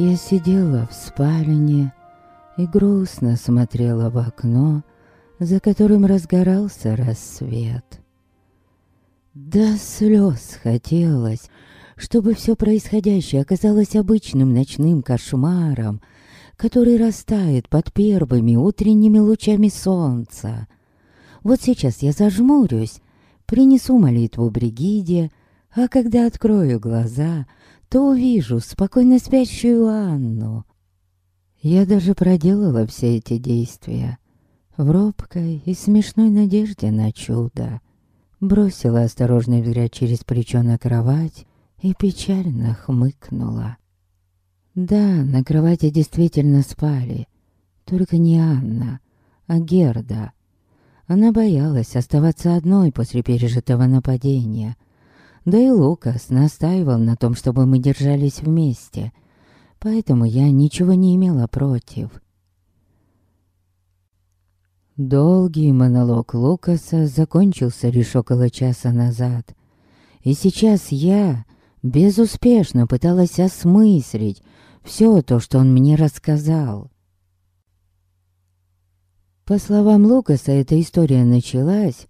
Я сидела в спальне и грустно смотрела в окно, за которым разгорался рассвет. До слез хотелось, чтобы все происходящее оказалось обычным ночным кошмаром, который растает под первыми утренними лучами солнца. Вот сейчас я зажмурюсь, принесу молитву Бригиде, а когда открою глаза, то увижу спокойно спящую Анну. Я даже проделала все эти действия в робкой и смешной надежде на чудо. Бросила осторожный взгляд через плечо на кровать и печально хмыкнула. Да, на кровати действительно спали. Только не Анна, а Герда. Она боялась оставаться одной после пережитого нападения. Да и Лукас настаивал на том, чтобы мы держались вместе. Поэтому я ничего не имела против. Долгий монолог Лукаса закончился лишь около часа назад. И сейчас я безуспешно пыталась осмыслить, все то, что он мне рассказал. По словам Лукаса, эта история началась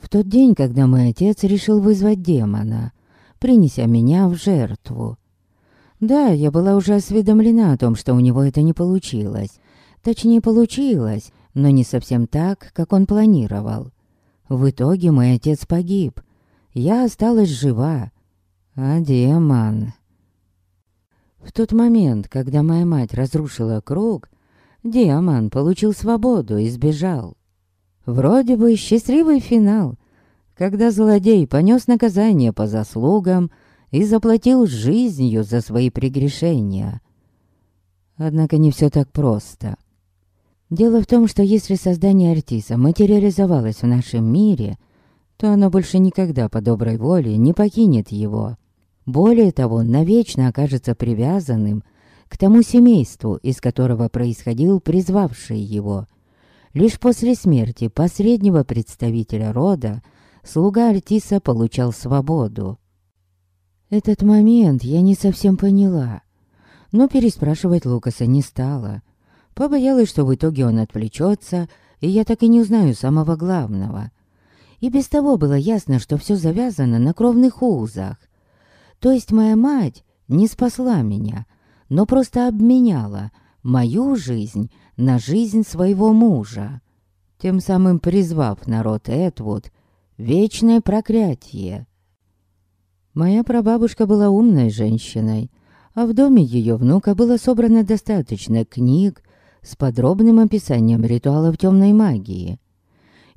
в тот день, когда мой отец решил вызвать демона, принеся меня в жертву. Да, я была уже осведомлена о том, что у него это не получилось. Точнее, получилось, но не совсем так, как он планировал. В итоге мой отец погиб. Я осталась жива. А демон... В тот момент, когда моя мать разрушила круг, Диаман получил свободу и сбежал. Вроде бы счастливый финал, когда злодей понес наказание по заслугам и заплатил жизнью за свои прегрешения. Однако не все так просто. Дело в том, что если создание Артиса материализовалось в нашем мире, то оно больше никогда по доброй воле не покинет его. Более того, навечно окажется привязанным к тому семейству, из которого происходил призвавший его. Лишь после смерти последнего представителя рода слуга Артиса получал свободу. Этот момент я не совсем поняла, но переспрашивать Лукаса не стала. Побоялась, что в итоге он отвлечется, и я так и не узнаю самого главного. И без того было ясно, что все завязано на кровных узах. То есть моя мать не спасла меня, но просто обменяла мою жизнь на жизнь своего мужа, тем самым призвав народ Этвуд вечное проклятие. Моя прабабушка была умной женщиной, а в доме ее внука было собрано достаточно книг с подробным описанием ритуалов темной магии.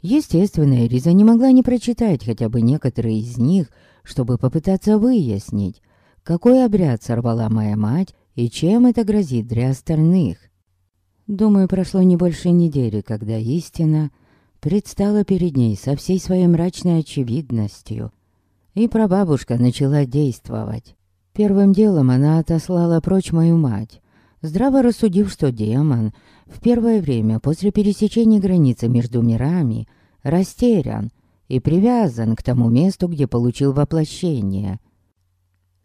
Естественно, Риза не могла не прочитать хотя бы некоторые из них – чтобы попытаться выяснить, какой обряд сорвала моя мать и чем это грозит для остальных. Думаю, прошло не больше недели, когда истина предстала перед ней со всей своей мрачной очевидностью. И прабабушка начала действовать. Первым делом она отослала прочь мою мать, здраво рассудив, что демон в первое время после пересечения границы между мирами растерян и привязан к тому месту, где получил воплощение.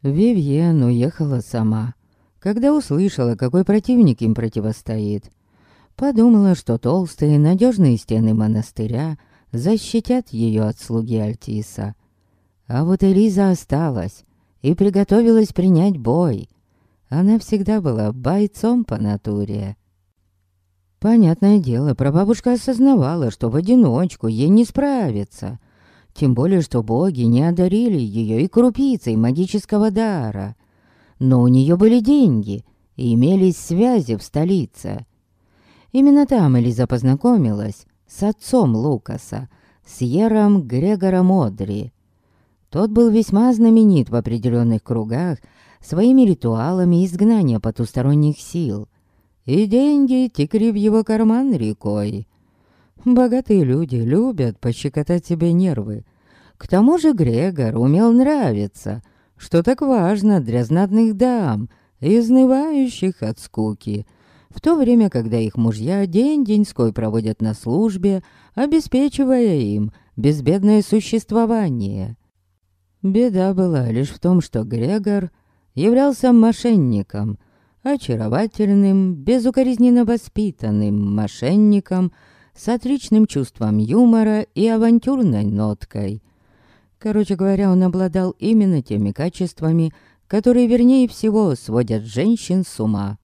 Вивьен уехала сама, когда услышала, какой противник им противостоит. Подумала, что толстые надежные стены монастыря защитят ее от слуги Альтиса. А вот Элиза осталась и приготовилась принять бой. Она всегда была бойцом по натуре. Понятное дело, прабабушка осознавала, что в одиночку ей не справиться. Тем более, что боги не одарили ее и крупицей магического дара. Но у нее были деньги и имелись связи в столице. Именно там Элиза познакомилась с отцом Лукаса, с Ером Грегором Одри. Тот был весьма знаменит в определенных кругах своими ритуалами изгнания потусторонних сил – и деньги текли в его карман рекой. Богатые люди любят пощекотать себе нервы. К тому же Грегор умел нравиться, что так важно для знатных дам, изнывающих от скуки, в то время, когда их мужья день-деньской проводят на службе, обеспечивая им безбедное существование. Беда была лишь в том, что Грегор являлся мошенником, очаровательным, безукоризненно воспитанным мошенником с отличным чувством юмора и авантюрной ноткой. Короче говоря, он обладал именно теми качествами, которые вернее всего сводят женщин с ума.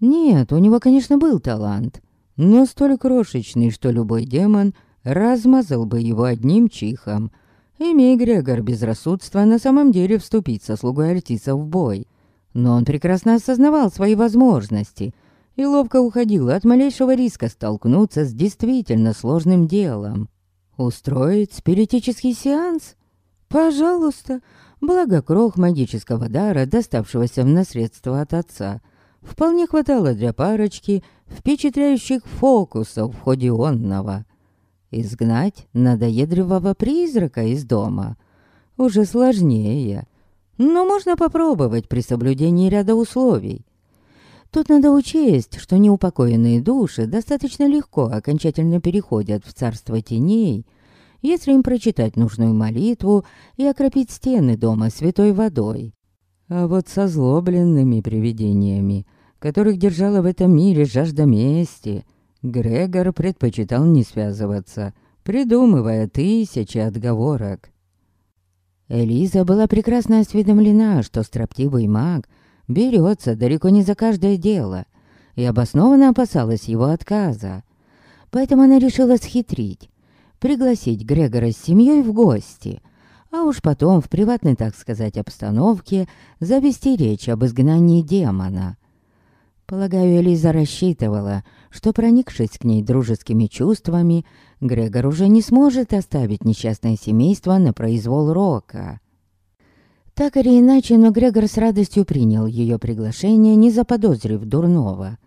Нет, у него, конечно, был талант, но столь крошечный, что любой демон размазал бы его одним чихом. Имей Грегор безрассудство на самом деле вступить со слугой Артиса в бой. Но он прекрасно осознавал свои возможности и ловко уходил от малейшего риска столкнуться с действительно сложным делом. Устроить спиритический сеанс? Пожалуйста. Благо крох магического дара, доставшегося в наследство от отца, вполне хватало для парочки впечатляющих фокусов в ходе онного. Изгнать надоедливого призрака из дома уже сложнее, но можно попробовать при соблюдении ряда условий. Тут надо учесть, что неупокоенные души достаточно легко окончательно переходят в царство теней, если им прочитать нужную молитву и окропить стены дома святой водой. А вот со злобленными привидениями, которых держала в этом мире жажда мести, Грегор предпочитал не связываться, придумывая тысячи отговорок. Элиза была прекрасно осведомлена, что строптивый маг берется далеко не за каждое дело, и обоснованно опасалась его отказа. Поэтому она решила схитрить, пригласить Грегора с семьей в гости, а уж потом в приватной, так сказать, обстановке завести речь об изгнании демона. Полагаю, Элиза рассчитывала, что, проникшись к ней дружескими чувствами, Грегор уже не сможет оставить несчастное семейство на произвол Рока. Так или иначе, но Грегор с радостью принял ее приглашение, не заподозрив дурного.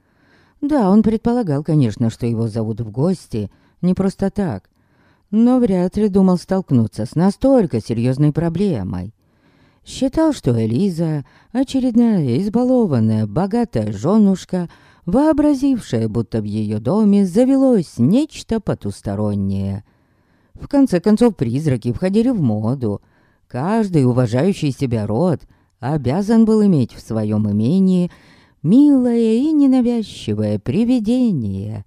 Да, он предполагал, конечно, что его зовут в гости, не просто так, но вряд ли думал столкнуться с настолько серьезной проблемой. Считал, что Элиза — очередная избалованная, богатая женушка, вообразившая, будто в ее доме завелось нечто потустороннее. В конце концов, призраки входили в моду. Каждый уважающий себя род обязан был иметь в своем имении милое и ненавязчивое привидение.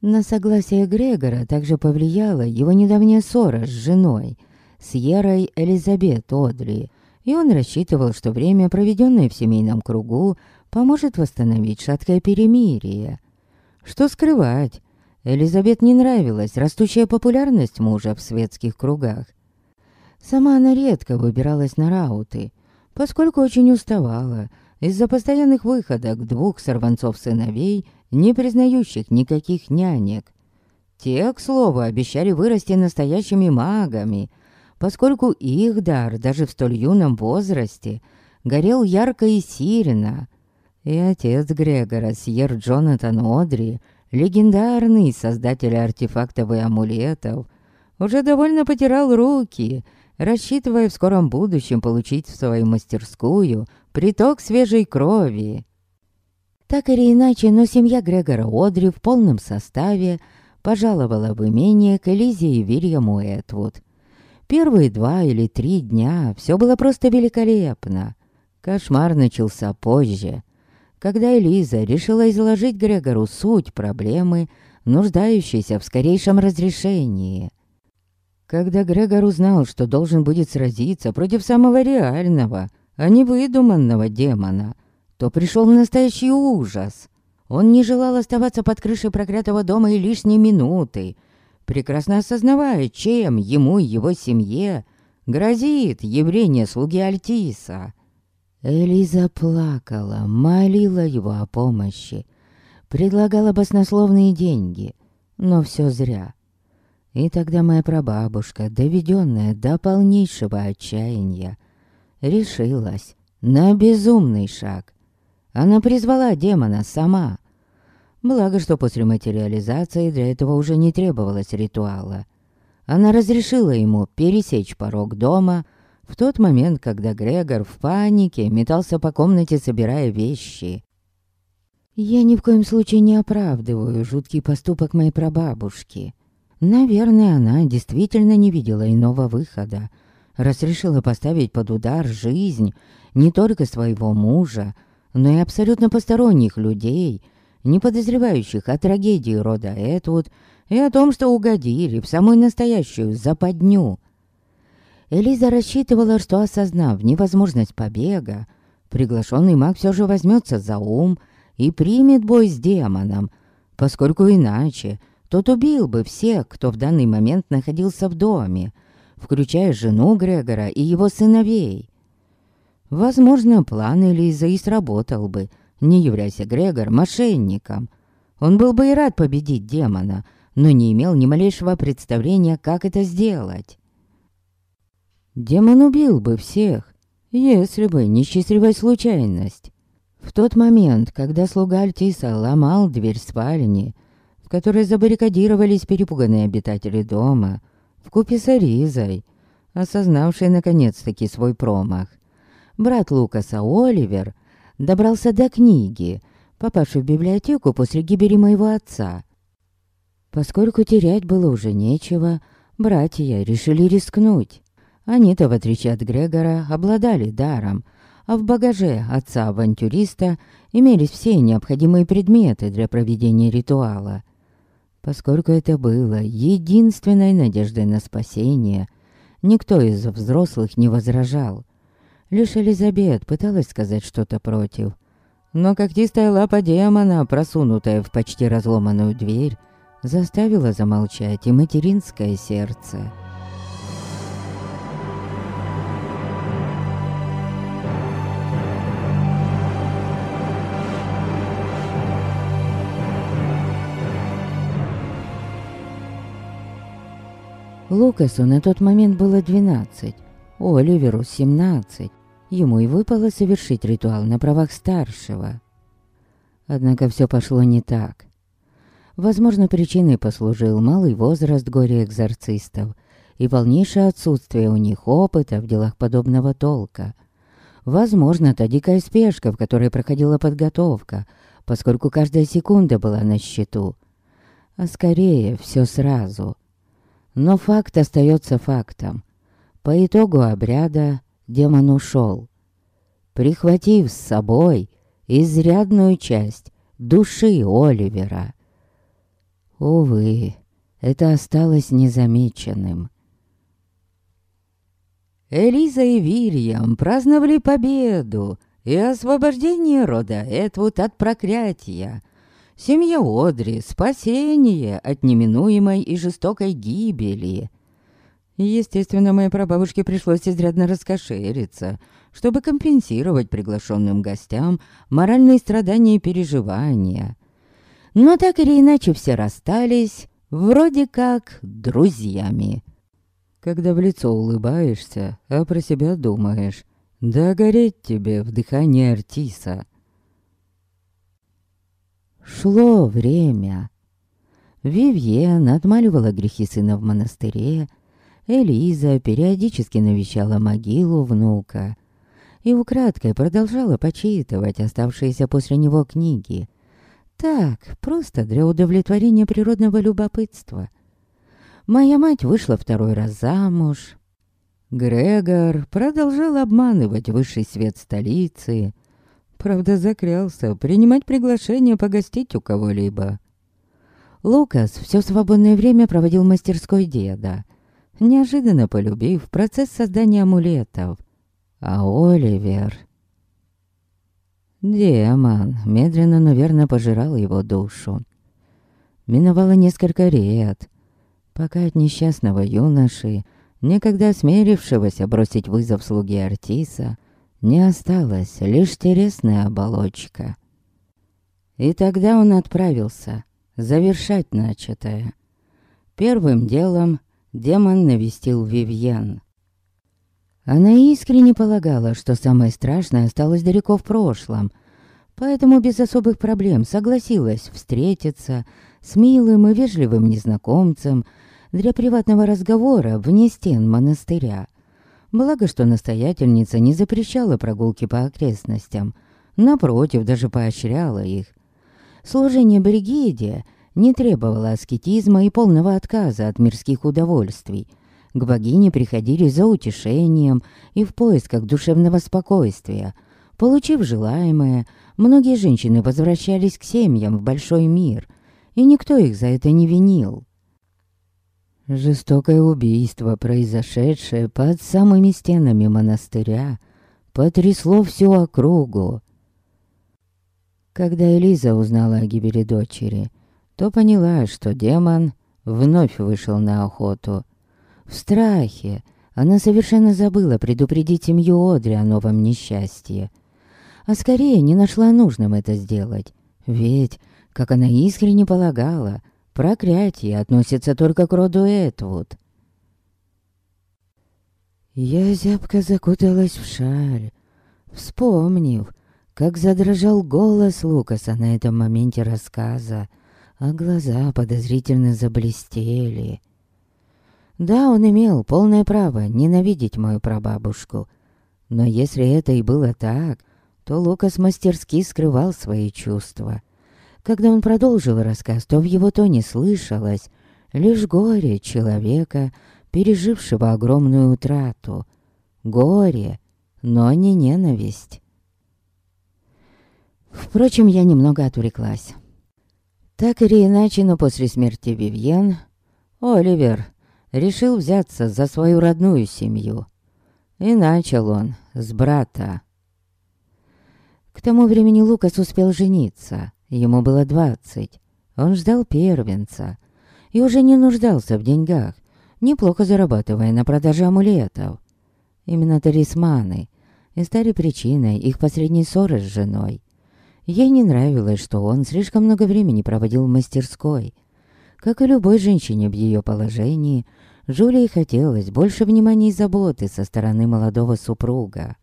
На согласие Грегора также повлияла его недавняя ссора с женой, с Ерой Элизабет Одри, и он рассчитывал, что время, проведенное в семейном кругу, поможет восстановить шаткое перемирие. Что скрывать, Элизабет не нравилась растущая популярность мужа в светских кругах. Сама она редко выбиралась на рауты, поскольку очень уставала из-за постоянных выходок двух сорванцов-сыновей не признающих никаких нянек. Те, к слову, обещали вырасти настоящими магами, поскольку их дар даже в столь юном возрасте горел ярко и сильно. И отец Грегора, Сьер Джонатан Одри, легендарный создатель артефактов и амулетов, уже довольно потирал руки, рассчитывая в скором будущем получить в свою мастерскую приток свежей крови. Так или иначе, но семья Грегора Одри в полном составе пожаловала в имение к Элизе и Вильяму Этвуд. Первые два или три дня все было просто великолепно. Кошмар начался позже, когда Элиза решила изложить Грегору суть проблемы, нуждающейся в скорейшем разрешении. Когда Грегор узнал, что должен будет сразиться против самого реального, а не выдуманного демона, то пришел настоящий ужас. Он не желал оставаться под крышей проклятого дома и лишней минуты, прекрасно осознавая, чем ему и его семье грозит явление слуги Альтиса. Элиза плакала, молила его о помощи, предлагала баснословные деньги, но все зря. И тогда моя прабабушка, доведенная до полнейшего отчаяния, решилась на безумный шаг — она призвала демона сама. Благо, что после материализации для этого уже не требовалось ритуала. Она разрешила ему пересечь порог дома в тот момент, когда Грегор в панике метался по комнате, собирая вещи. Я ни в коем случае не оправдываю жуткий поступок моей прабабушки. Наверное, она действительно не видела иного выхода, раз решила поставить под удар жизнь не только своего мужа, но и абсолютно посторонних людей, не подозревающих о трагедии рода Этвуд и о том, что угодили в самую настоящую западню. Элиза рассчитывала, что, осознав невозможность побега, приглашенный маг все же возьмется за ум и примет бой с демоном, поскольку иначе тот убил бы всех, кто в данный момент находился в доме, включая жену Грегора и его сыновей. Возможно, план Элизы и сработал бы, не являясь Грегор мошенником. Он был бы и рад победить демона, но не имел ни малейшего представления, как это сделать. Демон убил бы всех, если бы не счастливая случайность. В тот момент, когда слуга Альтиса ломал дверь спальни, в которой забаррикадировались перепуганные обитатели дома, вкупе с Аризой, осознавшей наконец-таки свой промах, брат Лукаса Оливер добрался до книги, попавшей в библиотеку после гибели моего отца. Поскольку терять было уже нечего, братья решили рискнуть. Они-то, в отличие от Грегора, обладали даром, а в багаже отца-авантюриста имелись все необходимые предметы для проведения ритуала. Поскольку это было единственной надеждой на спасение, никто из взрослых не возражал. Лишь Элизабет пыталась сказать что-то против. Но когтистая лапа демона, просунутая в почти разломанную дверь, заставила замолчать и материнское сердце. Лукасу на тот момент было двенадцать, Оливеру семнадцать. Ему и выпало совершить ритуал на правах старшего. Однако все пошло не так. Возможно, причиной послужил малый возраст горе-экзорцистов и полнейшее отсутствие у них опыта в делах подобного толка. Возможно, та дикая спешка, в которой проходила подготовка, поскольку каждая секунда была на счету. А скорее, все сразу. Но факт остается фактом. По итогу обряда демон ушел, прихватив с собой изрядную часть души Оливера. Увы, это осталось незамеченным. Элиза и Вильям праздновали победу и освобождение рода Этвуд от проклятия, Семья Одри — спасение от неминуемой и жестокой гибели. Естественно, моей прабабушке пришлось изрядно раскошериться, чтобы компенсировать приглашенным гостям моральные страдания и переживания. Но так или иначе все расстались, вроде как друзьями. Когда в лицо улыбаешься, а про себя думаешь, да гореть тебе в дыхании Артиса. Шло время. Вивьен отмаливала грехи сына в монастыре, Элиза периодически навещала могилу внука и украдкой продолжала почитывать оставшиеся после него книги. Так, просто для удовлетворения природного любопытства. Моя мать вышла второй раз замуж. Грегор продолжал обманывать высший свет столицы, Правда, закрялся принимать приглашение погостить у кого-либо. Лукас все свободное время проводил в мастерской деда, неожиданно полюбив процесс создания амулетов. А Оливер... Демон медленно, но верно пожирал его душу. Миновало несколько лет, пока от несчастного юноши, некогда смирившегося бросить вызов слуге Артиса, не осталась лишь телесная оболочка. И тогда он отправился завершать начатое. Первым делом демон навестил Вивьен. Она искренне полагала, что самое страшное осталось далеко в прошлом, поэтому без особых проблем согласилась встретиться с милым и вежливым незнакомцем для приватного разговора вне стен монастыря. Благо, что настоятельница не запрещала прогулки по окрестностям. Напротив, даже поощряла их. Служение Бригиде не требовало аскетизма и полного отказа от мирских удовольствий. К богине приходили за утешением и в поисках душевного спокойствия, Получив желаемое, многие женщины возвращались к семьям в большой мир, и никто их за это не винил. Жестокое убийство, произошедшее под самыми стенами монастыря, потрясло всю округу. Когда Элиза узнала о гибели дочери, то поняла, что демон вновь вышел на охоту. В страхе она совершенно забыла предупредить семью Одри о новом несчастье. А скорее не нашла нужным это сделать. Ведь, как она искренне полагала, проклятие относится только к роду Этвуд. Я зябко закуталась в шаль, вспомнив, как задрожал голос Лукаса на этом моменте рассказа, а глаза подозрительно заблестели. Да, он имел полное право ненавидеть мою прабабушку. Но если это и было так, то Лукас мастерски скрывал свои чувства. Когда он продолжил рассказ, то в его тоне слышалось лишь горе человека, пережившего огромную утрату. Горе, но не ненависть. Впрочем, я немного отвлеклась. Так или иначе, но после смерти Вивьен, Оливер решил взяться за свою родную семью. И начал он с брата. К тому времени Лукас успел жениться. Ему было двадцать. Он ждал первенца. И уже не нуждался в деньгах, неплохо зарабатывая на продаже амулетов. Именно талисманы и стали причиной их последней ссоры с женой. Ей не нравилось, что он слишком много времени проводил в мастерской. Как и любой женщине в ее положении, Жулии хотелось больше внимания и заботы со стороны молодого супруга.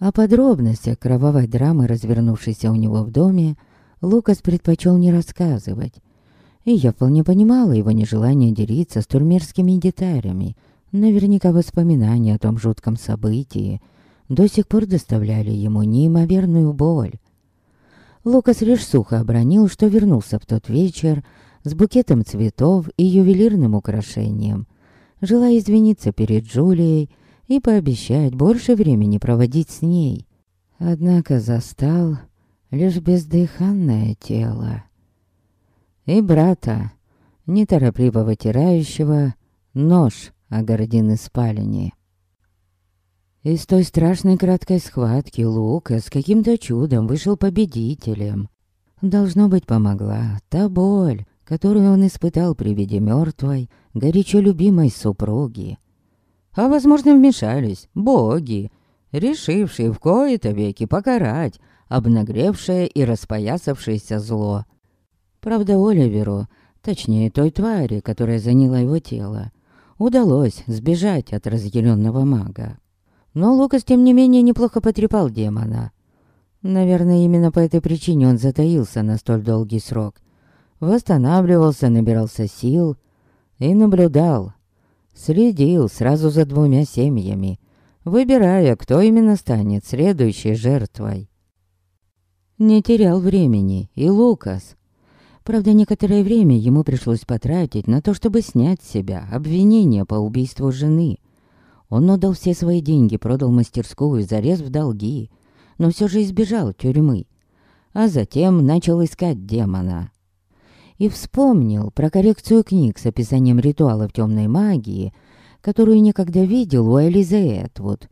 О подробностях кровавой драмы, развернувшейся у него в доме, Лукас предпочел не рассказывать. И я вполне понимала его нежелание делиться столь мерзкими деталями. Наверняка воспоминания о том жутком событии до сих пор доставляли ему неимоверную боль. Лукас лишь сухо обронил, что вернулся в тот вечер с букетом цветов и ювелирным украшением, желая извиниться перед Джулией и пообещать больше времени проводить с ней. Однако застал лишь бездыханное тело. И брата, неторопливо вытирающего нож о гордины спальни. Из той страшной краткой схватки Лука с каким-то чудом вышел победителем. Должно быть, помогла та боль, которую он испытал при виде мертвой, горячо любимой супруги. А, возможно, вмешались боги, решившие в кои-то веки покарать обнагревшее и распоясавшееся зло. Правда, Оливеру, точнее той твари, которая заняла его тело, удалось сбежать от разъяренного мага. Но Лукас, тем не менее, неплохо потрепал демона. Наверное, именно по этой причине он затаился на столь долгий срок, восстанавливался, набирался сил и наблюдал. Следил сразу за двумя семьями, выбирая, кто именно станет следующей жертвой. Не терял времени и Лукас. Правда, некоторое время ему пришлось потратить на то, чтобы снять с себя обвинение по убийству жены. Он отдал все свои деньги, продал мастерскую, зарез в долги, но все же избежал тюрьмы. А затем начал искать демона и вспомнил про коррекцию книг с описанием ритуалов темной магии, которую некогда видел у Элизы Этвуд.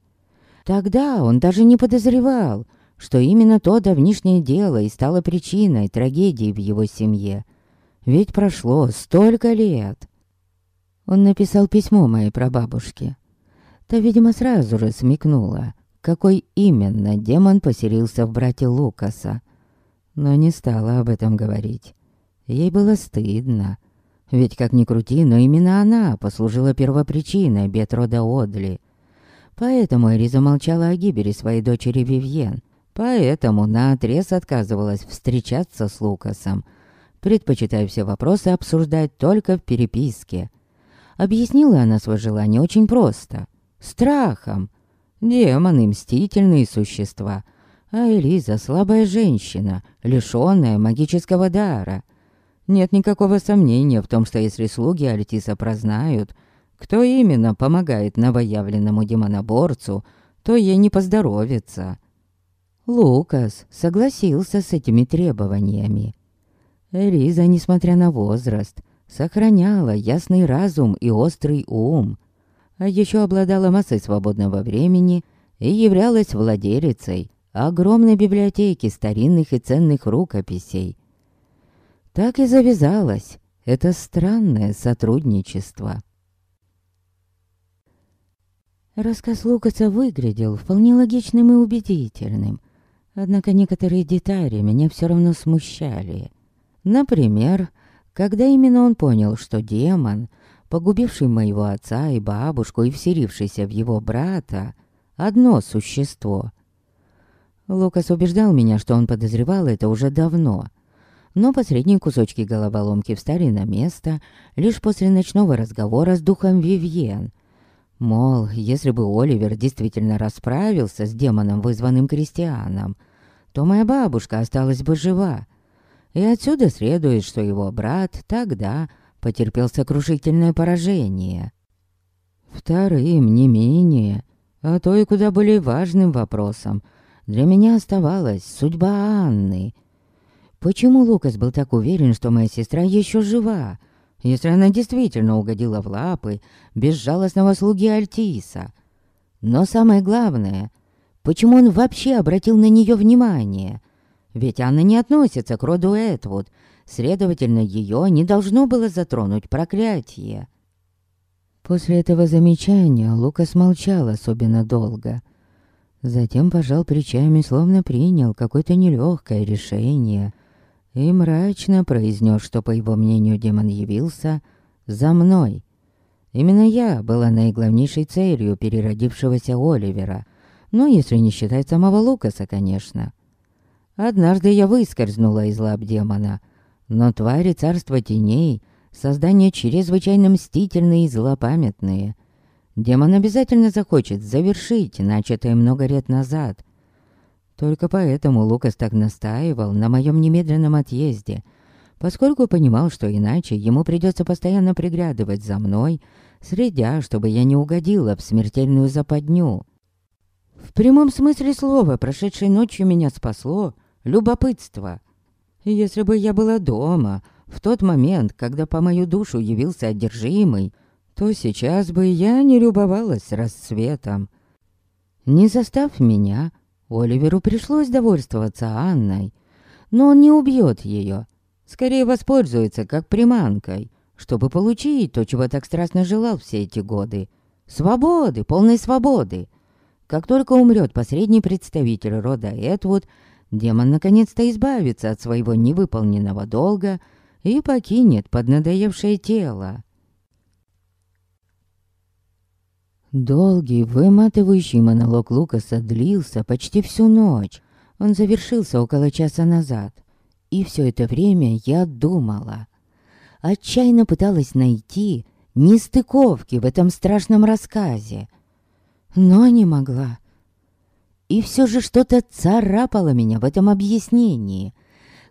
Тогда он даже не подозревал, что именно то давнишнее дело и стало причиной трагедии в его семье. Ведь прошло столько лет. Он написал письмо моей прабабушке. Та, видимо, сразу же смекнула, какой именно демон поселился в брате Лукаса, но не стала об этом говорить. Ей было стыдно. Ведь, как ни крути, но именно она послужила первопричиной бед рода Одли. Поэтому Эри замолчала о гибели своей дочери Вивьен. Поэтому наотрез отказывалась встречаться с Лукасом, предпочитая все вопросы обсуждать только в переписке. Объяснила она свое желание очень просто. Страхом. Демоны — мстительные существа. А Элиза — слабая женщина, лишённая магического дара — нет никакого сомнения в том, что если слуги Альтиса прознают, кто именно помогает новоявленному демоноборцу, то ей не поздоровится. Лукас согласился с этими требованиями. Риза, несмотря на возраст, сохраняла ясный разум и острый ум, а еще обладала массой свободного времени и являлась владелицей огромной библиотеки старинных и ценных рукописей. Так и завязалось это странное сотрудничество. Рассказ Лукаса выглядел вполне логичным и убедительным, однако некоторые детали меня все равно смущали. Например, когда именно он понял, что демон, погубивший моего отца и бабушку и вселившийся в его брата, одно существо. Лукас убеждал меня, что он подозревал это уже давно, но последние кусочки головоломки встали на место лишь после ночного разговора с духом Вивьен, Мол, если бы Оливер действительно расправился с демоном, вызванным крестьяном, то моя бабушка осталась бы жива. И отсюда следует, что его брат тогда потерпел сокрушительное поражение. Вторым, не менее, а то и куда более важным вопросом для меня оставалась судьба Анны. Почему Лукас был так уверен, что моя сестра еще жива? Если она действительно угодила в лапы безжалостного слуги Альтиса. Но самое главное, почему он вообще обратил на нее внимание? Ведь она не относится к роду Этвуд, следовательно, ее не должно было затронуть проклятие. После этого замечания Лукас молчал особенно долго. Затем пожал плечами, словно принял какое-то нелегкое решение — и мрачно произнес, что, по его мнению, демон явился за мной. Именно я была наиглавнейшей целью переродившегося Оливера, ну, если не считать самого Лукаса, конечно. Однажды я выскользнула из лап демона, но твари царства теней — создания чрезвычайно мстительные и злопамятные. Демон обязательно захочет завершить начатое много лет назад — только поэтому Лукас так настаивал на моем немедленном отъезде, поскольку понимал, что иначе ему придется постоянно приглядывать за мной, следя, чтобы я не угодила в смертельную западню. В прямом смысле слова, прошедшей ночью меня спасло любопытство. Если бы я была дома, в тот момент, когда по мою душу явился одержимый, то сейчас бы я не любовалась рассветом. Не застав меня, Оливеру пришлось довольствоваться Анной, но он не убьет ее. Скорее воспользуется как приманкой, чтобы получить то, чего так страстно желал все эти годы. Свободы, полной свободы. Как только умрет последний представитель рода Этвуд, демон наконец-то избавится от своего невыполненного долга и покинет поднадоевшее тело. Долгий, выматывающий монолог Лукаса длился почти всю ночь. Он завершился около часа назад. И все это время я думала. Отчаянно пыталась найти нестыковки в этом страшном рассказе. Но не могла. И все же что-то царапало меня в этом объяснении.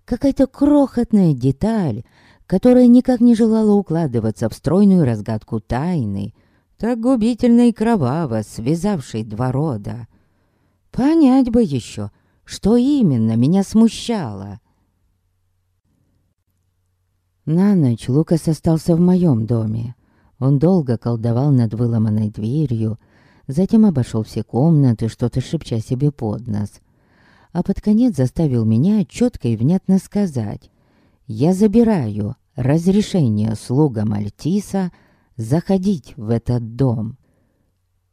Какая-то крохотная деталь, которая никак не желала укладываться в стройную разгадку тайны — так губительно и кроваво связавший два рода. Понять бы еще, что именно меня смущало. На ночь Лукас остался в моем доме. Он долго колдовал над выломанной дверью, затем обошел все комнаты, что-то шепча себе под нос. А под конец заставил меня четко и внятно сказать «Я забираю разрешение слугам Альтиса заходить в этот дом.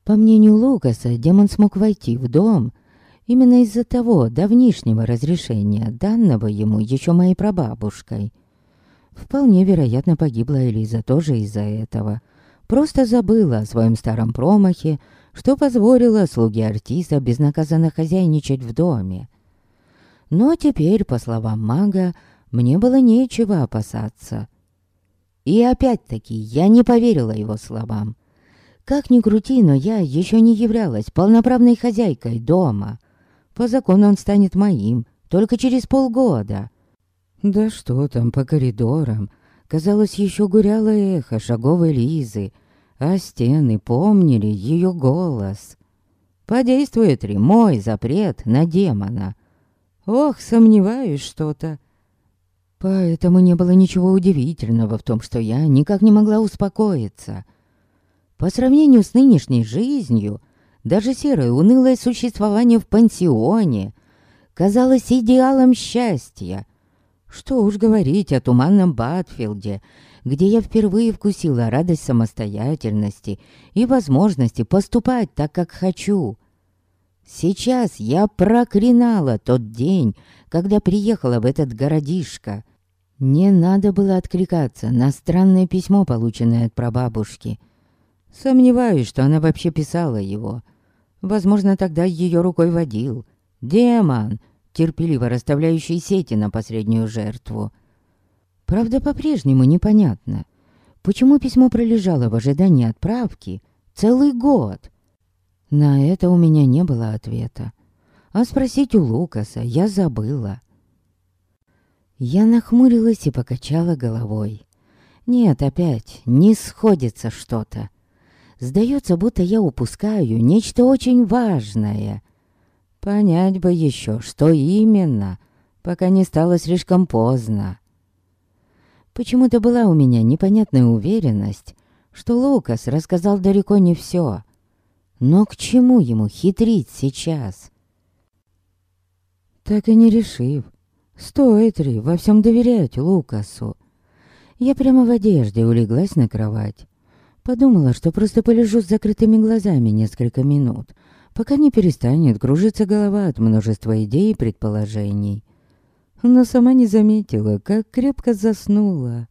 По мнению Лукаса, демон смог войти в дом именно из-за того давнишнего разрешения, данного ему еще моей прабабушкой. Вполне вероятно, погибла Элиза тоже из-за этого. Просто забыла о своем старом промахе, что позволило слуге артиста безнаказанно хозяйничать в доме. Но теперь, по словам мага, мне было нечего опасаться. И опять-таки я не поверила его словам. Как ни крути, но я еще не являлась полноправной хозяйкой дома. По закону он станет моим только через полгода. Да что там по коридорам? Казалось, еще гуляло эхо шагов Лизы, а стены помнили ее голос. Подействует ли мой запрет на демона? Ох, сомневаюсь что-то. Поэтому не было ничего удивительного в том, что я никак не могла успокоиться. По сравнению с нынешней жизнью, даже серое унылое существование в пансионе казалось идеалом счастья. Что уж говорить о туманном Батфилде, где я впервые вкусила радость самостоятельности и возможности поступать так, как хочу. Сейчас я проклинала тот день, когда приехала в этот городишко. Не надо было откликаться на странное письмо, полученное от прабабушки. Сомневаюсь, что она вообще писала его. Возможно, тогда ее рукой водил. Демон, терпеливо расставляющий сети на последнюю жертву. Правда, по-прежнему непонятно, почему письмо пролежало в ожидании отправки целый год. На это у меня не было ответа. А спросить у Лукаса я забыла. Я нахмурилась и покачала головой. Нет, опять, не сходится что-то. Сдается, будто я упускаю нечто очень важное. Понять бы еще, что именно, пока не стало слишком поздно. Почему-то была у меня непонятная уверенность, что Лукас рассказал далеко не все. Но к чему ему хитрить сейчас? Так и не решив, Стоит ли во всем доверять Лукасу? Я прямо в одежде улеглась на кровать. Подумала, что просто полежу с закрытыми глазами несколько минут, пока не перестанет кружиться голова от множества идей и предположений. Но сама не заметила, как крепко заснула.